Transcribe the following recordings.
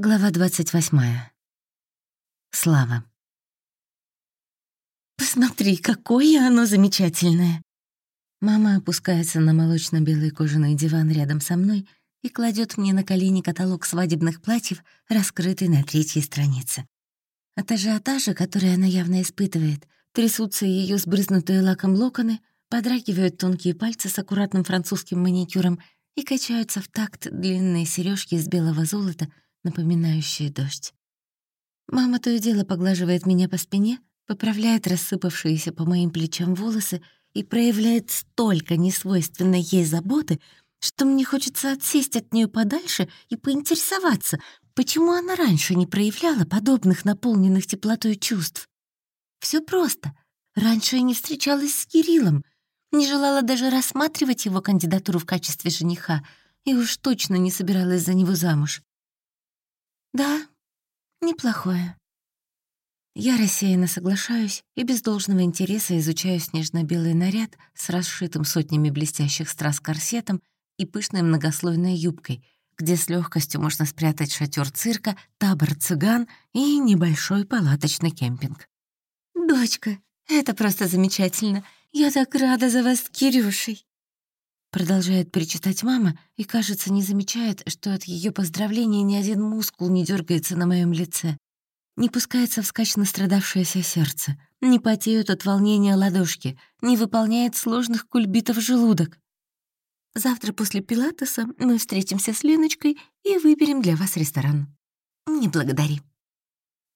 Глава 28. Слава. «Посмотри, какое оно замечательное!» Мама опускается на молочно-белый кожаный диван рядом со мной и кладет мне на колени каталог свадебных платьев, раскрытый на третьей странице. От ажиотажа, который она явно испытывает, трясутся ее сбрызнутые лаком локоны, подрагивают тонкие пальцы с аккуратным французским маникюром и качаются в такт длинные сережки из белого золота — напоминающие дождь. Мама то и дело поглаживает меня по спине, поправляет рассыпавшиеся по моим плечам волосы и проявляет столько несвойственной ей заботы, что мне хочется отсесть от нее подальше и поинтересоваться, почему она раньше не проявляла подобных наполненных теплотой чувств. Все просто. Раньше я не встречалась с Кириллом, не желала даже рассматривать его кандидатуру в качестве жениха и уж точно не собиралась за него замуж. Да, неплохое. Я рассеянно соглашаюсь и без должного интереса изучаю снежно-белый наряд с расшитым сотнями блестящих страз корсетом и пышной многослойной юбкой, где с легкостью можно спрятать шатер цирка, табор цыган и небольшой палаточный кемпинг. «Дочка, это просто замечательно. Я так рада за вас с Кирюшей!» Продолжает перечитать мама и, кажется, не замечает, что от ее поздравления ни один мускул не дергается на моем лице. Не пускается вскачь настрадавшееся сердце, не потеют от волнения ладошки, не выполняет сложных кульбитов желудок. Завтра после пилатеса мы встретимся с Леночкой и выберем для вас ресторан. Не благодари.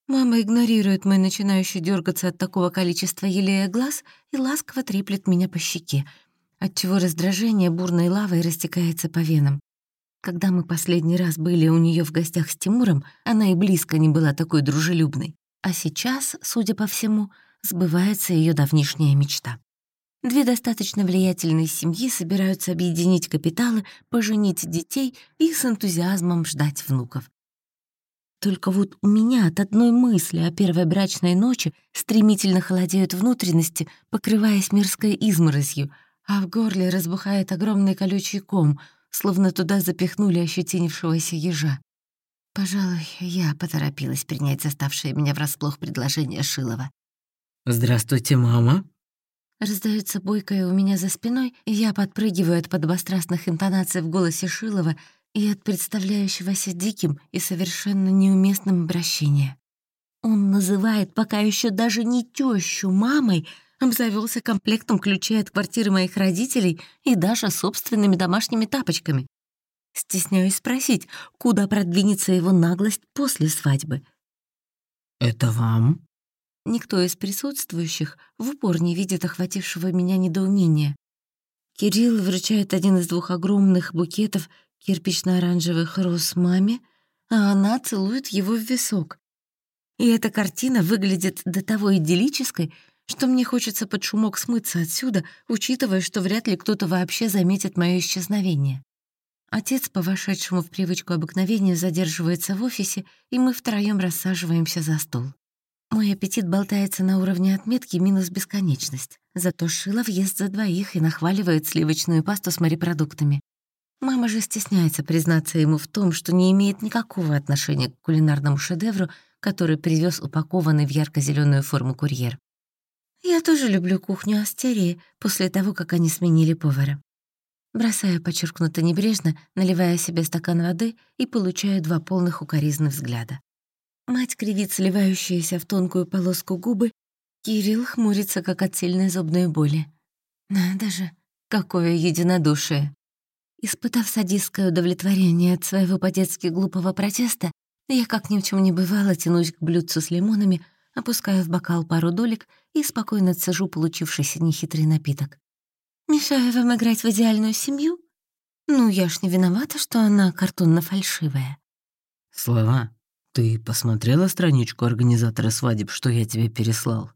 Мама игнорирует мой начинающий дергаться от такого количества елея глаз и ласково треплет меня по щеке — отчего раздражение бурной лавой растекается по венам. Когда мы последний раз были у нее в гостях с Тимуром, она и близко не была такой дружелюбной. А сейчас, судя по всему, сбывается ее давнишняя мечта. Две достаточно влиятельные семьи собираются объединить капиталы, поженить детей и с энтузиазмом ждать внуков. Только вот у меня от одной мысли о первой брачной ночи стремительно холодеют внутренности, покрываясь мирской изморозью — а в горле разбухает огромный колючий ком, словно туда запихнули ощетинившегося ежа. Пожалуй, я поторопилась принять заставшее меня врасплох предложение Шилова. «Здравствуйте, мама!» Раздается бойкое у меня за спиной, и я подпрыгиваю от подобострастных интонаций в голосе Шилова и от представляющегося диким и совершенно неуместным обращения. Он называет пока еще даже не тещу мамой, обзавелся комплектом ключей от квартиры моих родителей и даже собственными домашними тапочками. Стесняюсь спросить, куда продвинется его наглость после свадьбы. «Это вам?» Никто из присутствующих в упор не видит охватившего меня недоумения. Кирилл вручает один из двух огромных букетов кирпично-оранжевых роз маме, а она целует его в висок. И эта картина выглядит до того идиллической, что мне хочется под шумок смыться отсюда, учитывая, что вряд ли кто-то вообще заметит мое исчезновение. Отец, по вошедшему в привычку обыкновению, задерживается в офисе, и мы втроем рассаживаемся за стол. Мой аппетит болтается на уровне отметки минус бесконечность. Зато Шилов ест за двоих и нахваливает сливочную пасту с морепродуктами. Мама же стесняется признаться ему в том, что не имеет никакого отношения к кулинарному шедевру, который привез упакованный в ярко зеленую форму курьер. Я тоже люблю кухню Астерии после того, как они сменили повара. Бросаю подчеркнуто небрежно, наливая себе стакан воды и получаю два полных укоризных взгляда. Мать кривит сливающиеся в тонкую полоску губы, Кирилл хмурится, как от сильной зубной боли. Надо же, какое единодушие. Испытав садистское удовлетворение от своего по-детски глупого протеста, я, как ни в чем не бывало, тянусь к блюдцу с лимонами, опускаю в бокал пару долек и спокойно цежу получившийся нехитрый напиток. «Мешаю вам играть в идеальную семью? Ну, я ж не виновата, что она картонно-фальшивая». «Слова, ты посмотрела страничку организатора свадеб, что я тебе переслал?»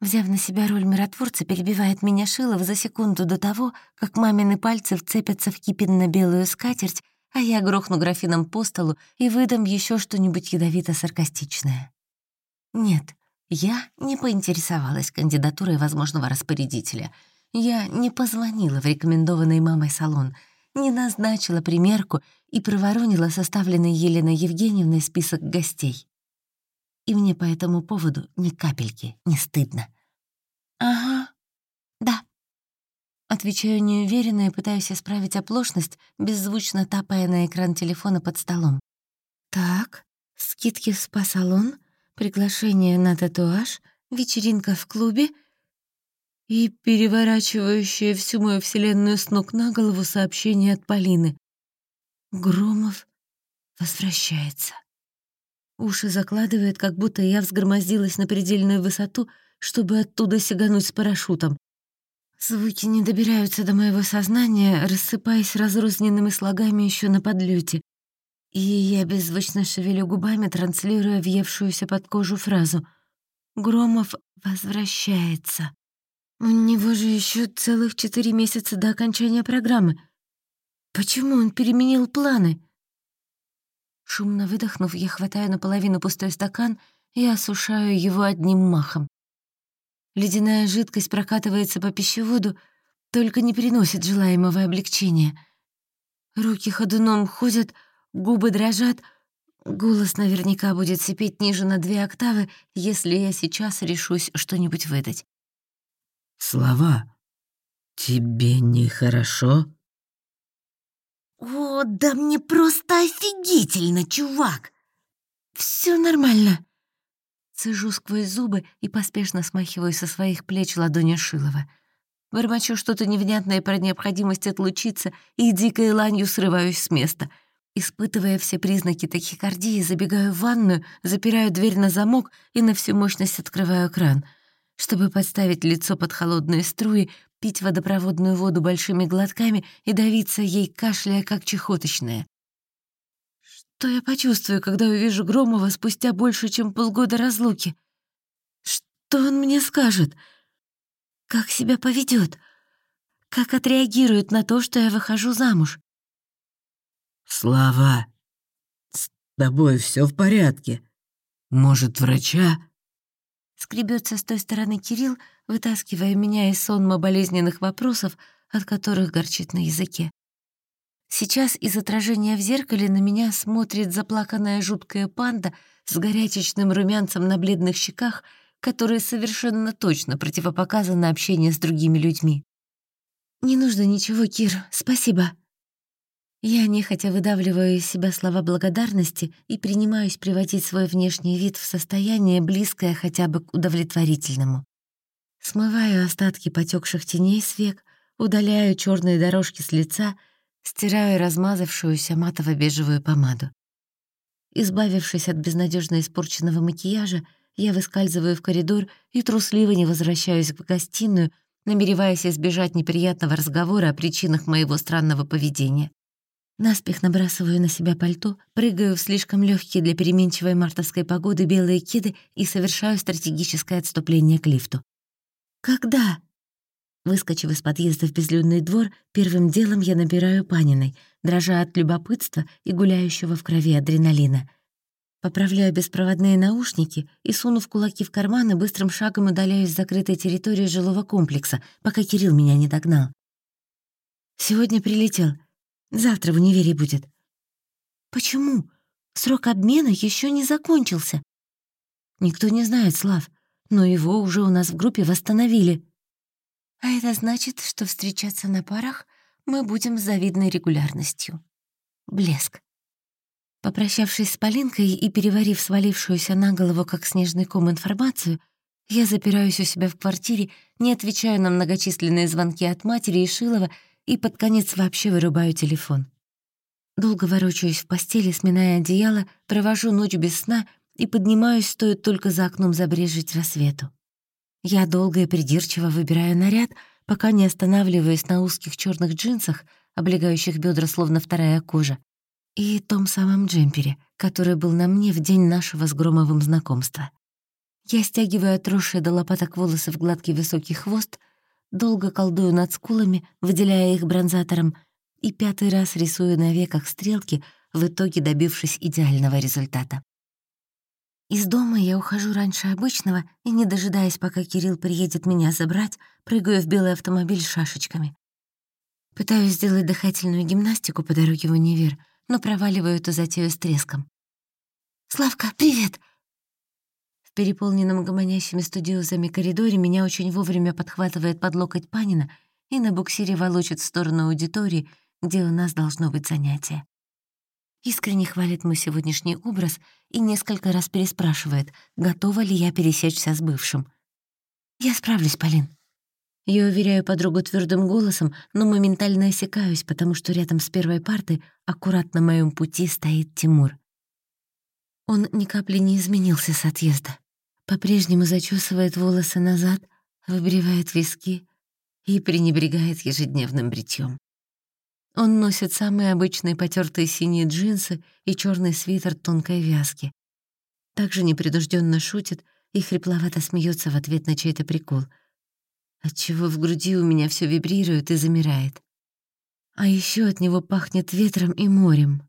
Взяв на себя роль миротворца, перебивает меня Шилов за секунду до того, как мамины пальцы вцепятся в кипенно-белую скатерть, а я грохну графином по столу и выдам еще что-нибудь ядовито-саркастичное. Нет, я не поинтересовалась кандидатурой возможного распорядителя. Я не позвонила в рекомендованный мамой салон, не назначила примерку и проворонила составленный Еленой Евгеньевной список гостей. И мне по этому поводу ни капельки не стыдно. «Ага, да». Отвечаю неуверенно и пытаюсь исправить оплошность, беззвучно тапая на экран телефона под столом. «Так, скидки в спа-салон, приглашение на татуаж, вечеринка в клубе — и переворачивающее всю мою вселенную с ног на голову сообщение от Полины. Громов возвращается. Уши закладывает, как будто я взгромоздилась на предельную высоту, чтобы оттуда сигануть с парашютом. Звуки не добираются до моего сознания, рассыпаясь разрозненными слогами еще на подлете. И я беззвучно шевелю губами, транслируя въевшуюся под кожу фразу. «Громов возвращается». У него же еще целых четыре месяца до окончания программы. Почему он переменил планы? Шумно выдохнув, я хватаю наполовину пустой стакан и осушаю его одним махом. Ледяная жидкость прокатывается по пищеводу, только не приносит желаемого облегчения. Руки ходуном ходят, губы дрожат, голос наверняка будет сипеть ниже на две октавы, если я сейчас решусь что-нибудь выдать. Слова. Тебе нехорошо? О, да мне просто офигительно, чувак! Все нормально. Цежу сквозь зубы и поспешно смахиваю со своих плеч ладони Шилова. Бормочу что-то невнятное про необходимость отлучиться и дикой ланью срываюсь с места. Испытывая все признаки тахикардии, забегаю в ванную, запираю дверь на замок и на всю мощность открываю кран — чтобы подставить лицо под холодные струи, пить водопроводную воду большими глотками и давиться ей, кашляя, как чехоточная. Что я почувствую, когда увижу Громова спустя больше, чем полгода разлуки? Что он мне скажет? Как себя поведет? Как отреагирует на то, что я выхожу замуж? Слава, с тобой все в порядке. Может, врача? Скребется с той стороны Кирилл, вытаскивая меня из сонма болезненных вопросов, от которых горчит на языке. Сейчас из отражения в зеркале на меня смотрит заплаканная жуткая панда с горячечным румянцем на бледных щеках, которые совершенно точно противопоказаны общению с другими людьми. «Не нужно ничего, Кир, спасибо», я нехотя выдавливаю из себя слова благодарности и принимаюсь приводить свой внешний вид в состояние, близкое хотя бы к удовлетворительному. Смываю остатки потекших теней с век, удаляю черные дорожки с лица, стираю размазавшуюся матово-бежевую помаду. Избавившись от безнадежно испорченного макияжа, я выскальзываю в коридор и трусливо не возвращаюсь в гостиную, намереваясь избежать неприятного разговора о причинах моего странного поведения. Наспех набрасываю на себя пальто, прыгаю в слишком легкие для переменчивой мартовской погоды белые кеды и совершаю стратегическое отступление к лифту. «Когда?» Выскочив из подъезда в безлюдный двор, первым делом я набираю Паниной, дрожа от любопытства и гуляющего в крови адреналина. Поправляю беспроводные наушники и, сунув кулаки в карманы, быстрым шагом удаляюсь с закрытой территории жилого комплекса, пока Кирилл меня не догнал. «Сегодня прилетел», Завтра в универе будет». «Почему? Срок обмена еще не закончился». «Никто не знает, Слав, но его уже у нас в группе восстановили». «А это значит, что встречаться на парах мы будем с завидной регулярностью». Блеск. Попрощавшись с Полинкой и переварив свалившуюся на голову как снежный ком информацию, я запираюсь у себя в квартире, не отвечаю на многочисленные звонки от матери и Шилова и под конец вообще вырубаю телефон. Долго ворочаюсь в постели, сминая одеяло, провожу ночь без сна и поднимаюсь, стоит только за окном забрежить рассвету. Я долго и придирчиво выбираю наряд, пока не останавливаюсь на узких черных джинсах, облегающих бедра словно вторая кожа, и том самом джемпере, который был на мне в день нашего с Громовым знакомства. Я стягиваю отросшие до лопаток волосы в гладкий высокий хвост, долго колдую над скулами, выделяя их бронзатором, и пятый раз рисую на веках стрелки, в итоге добившись идеального результата. Из дома я ухожу раньше обычного и, не дожидаясь, пока Кирилл приедет меня забрать, прыгаю в белый автомобиль с шашечками. Пытаюсь сделать дыхательную гимнастику по дороге в универ, но проваливаю эту затею с треском. «Славка, привет!» Переполненном гомонящими студиозами коридоре меня очень вовремя подхватывает под локоть Панина и на буксире волочит в сторону аудитории, где у нас должно быть занятие. Искренне хвалит мой сегодняшний образ и несколько раз переспрашивает, готова ли я пересечься с бывшим. «Я справлюсь, Полин». Я уверяю подругу твердым голосом, но моментально осекаюсь, потому что рядом с первой партой аккуратно на моем пути стоит Тимур. Он ни капли не изменился с отъезда. По-прежнему зачесывает волосы назад, выбривает виски и пренебрегает ежедневным бритьем. Он носит самые обычные потертые синие джинсы и черный свитер тонкой вязки. Также непринужденно шутит и хрипловато смеется в ответ на чей-то прикол, отчего в груди у меня все вибрирует и замирает. А еще от него пахнет ветром и морем.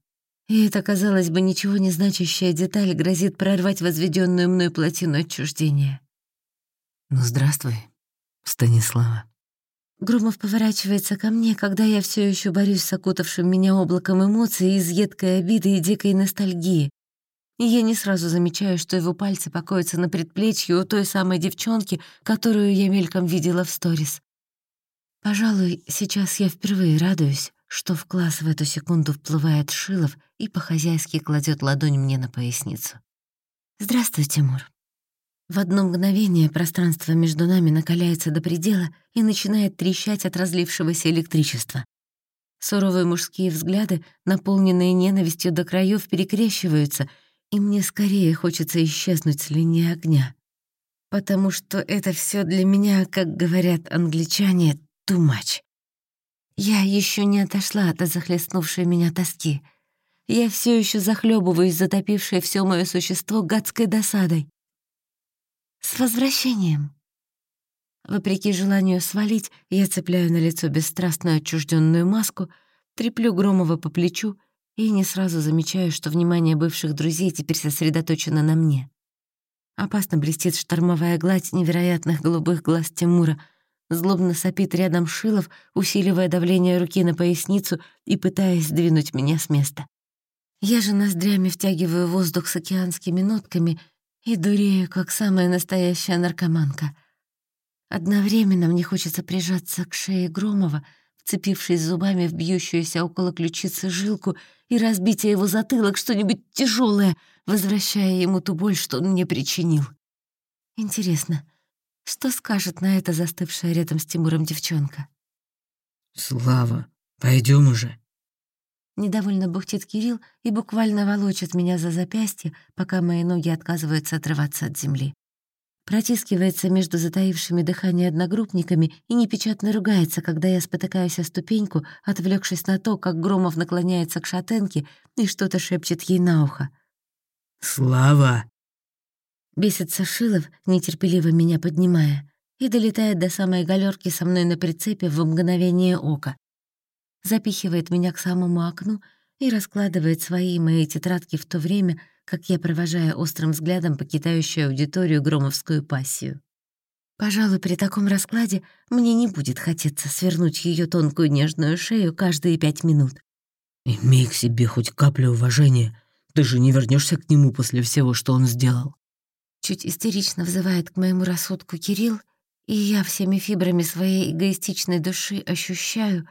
И эта, казалось бы, ничего не значащая деталь грозит прорвать возведенную мной плотину отчуждения. «Ну, здравствуй, Станислава», Громов поворачивается ко мне, когда я все еще борюсь с окутавшим меня облаком эмоций из едкой обиды и дикой ностальгии. И я не сразу замечаю, что его пальцы покоятся на предплечье у той самой девчонки, которую я мельком видела в сторис. Пожалуй, сейчас я впервые радуюсь, что в класс в эту секунду вплывает Шилов и по-хозяйски кладет ладонь мне на поясницу. «Здравствуй, Тимур». В одно мгновение пространство между нами накаляется до предела и начинает трещать от разлившегося электричества. Суровые мужские взгляды, наполненные ненавистью до краев, перекрещиваются, и мне скорее хочется исчезнуть с линии огня. Потому что это все для меня, как говорят англичане, too much. Я еще не отошла от захлестнувшей меня тоски. Я все еще захлебываюсь, затопившей все мое существо гадской досадой. «С возвращением!» Вопреки желанию свалить, я цепляю на лицо бесстрастную отчужденную маску, треплю Громова по плечу и не сразу замечаю, что внимание бывших друзей теперь сосредоточено на мне. Опасно блестит штормовая гладь невероятных голубых глаз Тимура, злобно сопит рядом Шилов, усиливая давление руки на поясницу и пытаясь сдвинуть меня с места. Я же ноздрями втягиваю воздух с океанскими нотками и дурею, как самая настоящая наркоманка. Одновременно мне хочется прижаться к шее Громова, вцепившись зубами в бьющуюся около ключицы жилку и разбить его затылок что-нибудь тяжелое, возвращая ему ту боль, что он мне причинил. Интересно, что скажет на это застывшая рядом с Тимуром девчонка? «Слава, пойдем уже», Недовольно бухтит Кирилл и буквально волочит меня за запястье, пока мои ноги отказываются отрываться от земли. Протискивается между затаившими дыхание одногруппниками и непечатно ругается, когда я спотыкаюсь о ступеньку, отвлекшись на то, как Громов наклоняется к шатенке и что-то шепчет ей на ухо. «Слава!» Бесится Шилов, нетерпеливо меня поднимая, и долетает до самой галерки со мной на прицепе в мгновение ока запихивает меня к самому окну и раскладывает свои мои тетрадки в то время, как я провожаю острым взглядом покидающую аудиторию громовскую пассию. Пожалуй, при таком раскладе мне не будет хотеться свернуть ее тонкую нежную шею каждые пять минут. «Имей к себе хоть каплю уважения. Ты же не вернешься к нему после всего, что он сделал». Чуть истерично взывает к моему рассудку Кирилл, и я всеми фибрами своей эгоистичной души ощущаю,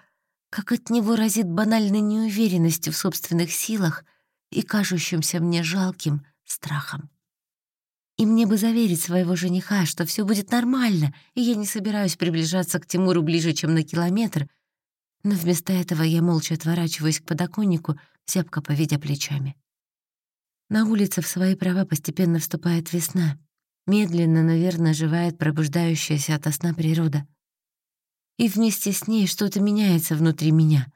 как от него разит банальной неуверенностью в собственных силах и кажущимся мне жалким страхом. И мне бы заверить своего жениха, что все будет нормально, и я не собираюсь приближаться к Тимуру ближе, чем на километр, но вместо этого я молча отворачиваюсь к подоконнику, зябко поведя плечами. На улице в свои права постепенно вступает весна. Медленно, наверное, оживает пробуждающаяся ото сна природа — и вместе с ней что-то меняется внутри меня.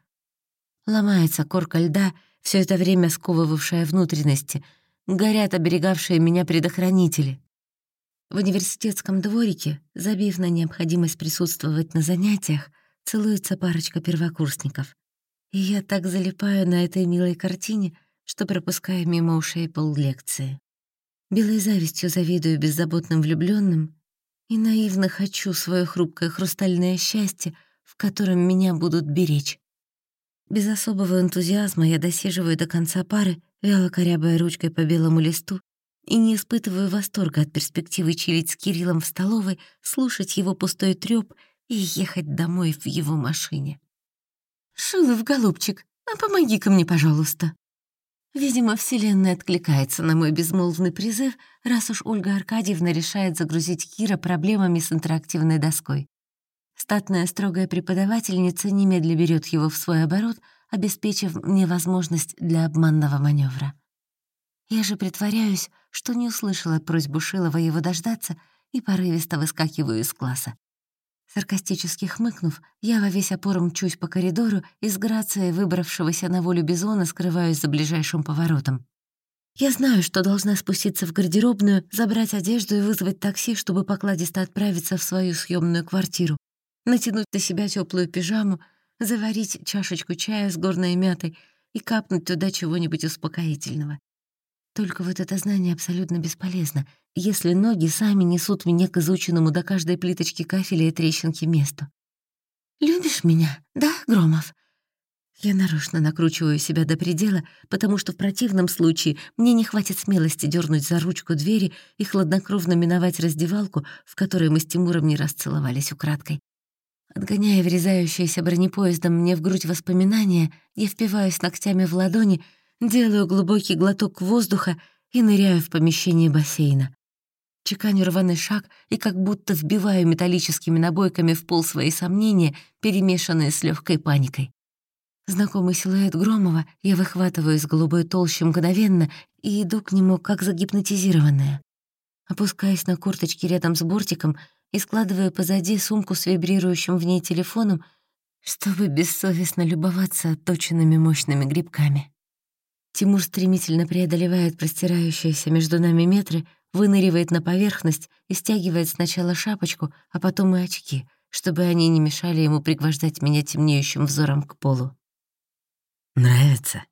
Ломается корка льда, все это время сковывавшая внутренности, горят оберегавшие меня предохранители. В университетском дворике, забив на необходимость присутствовать на занятиях, целуется парочка первокурсников. И я так залипаю на этой милой картине, что пропускаю мимо ушей поллекции. Белой завистью завидую беззаботным влюбленным и наивно хочу свое хрупкое хрустальное счастье в котором меня будут беречь. Без особого энтузиазма я досиживаю до конца пары, вяло корябая ручкой по белому листу, и не испытываю восторга от перспективы чилить с Кириллом в столовой, слушать его пустой трёп и ехать домой в его машине. «Шилов, голубчик, а помоги-ка мне, пожалуйста». Видимо, Вселенная откликается на мой безмолвный призыв, раз уж Ольга Аркадьевна решает загрузить Кира проблемами с интерактивной доской. Статная строгая преподавательница немедля берет его в свой оборот, обеспечив мне возможность для обманного маневра. Я же притворяюсь, что не услышала просьбу Шилова его дождаться и порывисто выскакиваю из класса. Саркастически хмыкнув, я во весь опор мчусь по коридору и с грацией выбравшегося на волю бизона скрываюсь за ближайшим поворотом. Я знаю, что должна спуститься в гардеробную, забрать одежду и вызвать такси, чтобы покладисто отправиться в свою съемную квартиру, натянуть на себя теплую пижаму, заварить чашечку чая с горной мятой и капнуть туда чего-нибудь успокоительного. Только вот это знание абсолютно бесполезно, если ноги сами несут меня к изученному до каждой плиточки кафеля и трещинки месту. «Любишь меня, да, Громов?» Я нарочно накручиваю себя до предела, потому что в противном случае мне не хватит смелости дернуть за ручку двери и хладнокровно миновать раздевалку, в которой мы с Тимуром не раз целовались украдкой. Отгоняя врезающиеся бронепоездом мне в грудь воспоминания, я впиваюсь ногтями в ладони Делаю глубокий глоток воздуха и ныряю в помещение бассейна. Чеканю рваный шаг и как будто вбиваю металлическими набойками в пол свои сомнения, перемешанные с легкой паникой. Знакомый силуэт Громова я выхватываю из голубой толщи мгновенно и иду к нему, как загипнотизированная. Опускаясь на корточки рядом с бортиком и складываю позади сумку с вибрирующим в ней телефоном, чтобы бессовестно любоваться отточенными мощными грибками. Тимур стремительно преодолевает простирающиеся между нами метры, выныривает на поверхность и стягивает сначала шапочку, а потом и очки, чтобы они не мешали ему пригвождать меня темнеющим взором к полу. «Нравится?»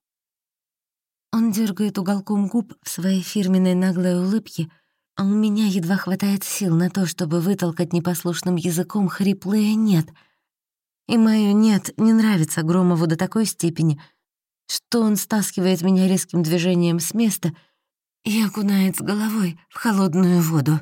Он дергает уголком губ в своей фирменной наглой улыбке, а у меня едва хватает сил на то, чтобы вытолкать непослушным языком хриплое «нет». И моё «нет» не нравится Громову до такой степени — что он стаскивает меня резким движением с места и окунает с головой в холодную воду.